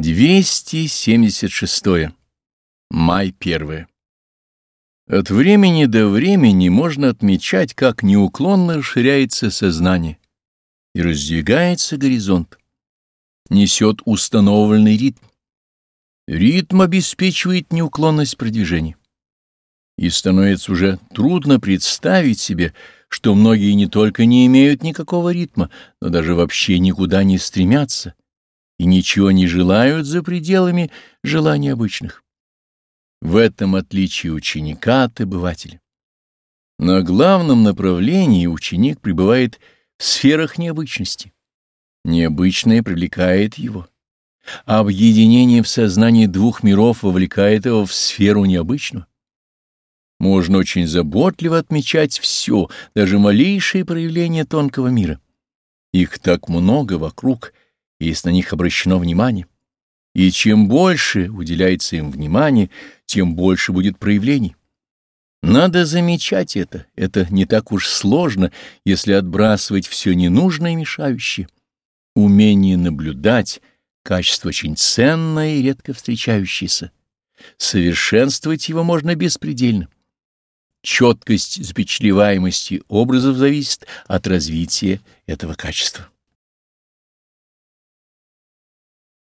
276. Май 1. От времени до времени можно отмечать, как неуклонно расширяется сознание и раздвигается горизонт, несет установленный ритм. Ритм обеспечивает неуклонность продвижения. И становится уже трудно представить себе, что многие не только не имеют никакого ритма, но даже вообще никуда не стремятся и ничего не желают за пределами желаний обычных. В этом отличие ученика от обывателя. На главном направлении ученик пребывает в сферах необычности. Необычное привлекает его. А объединение в сознании двух миров вовлекает его в сферу необычную. Можно очень заботливо отмечать все, даже малейшие проявления тонкого мира. Их так много вокруг — если на них обращено внимание. И чем больше уделяется им внимания, тем больше будет проявлений. Надо замечать это, это не так уж сложно, если отбрасывать все ненужное и мешающее. Умение наблюдать — качество очень ценное и редко встречающееся. Совершенствовать его можно беспредельно. Четкость запечатлеваемости образов зависит от развития этого качества.